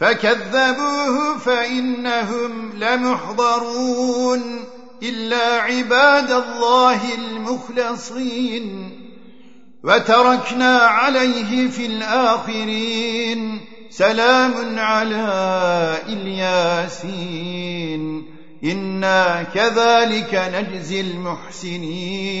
فكذبوه فإنهم لمحضرون إلا عباد الله المخلصين وتركنا عليه في الآخرين سلام على إلياسين إنا كذلك نجزي المحسنين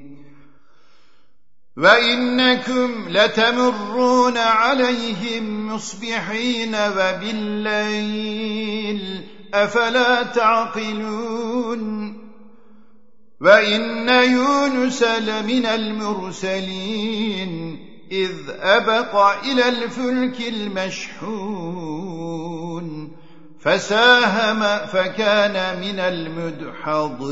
وإنكم لتمرون عليهم مصبحين وبالليل أفلا تعقلون وإن يونس لمن المرسلين إذ أبق إلى الفلك المشحون فساهم فكان من المدحضين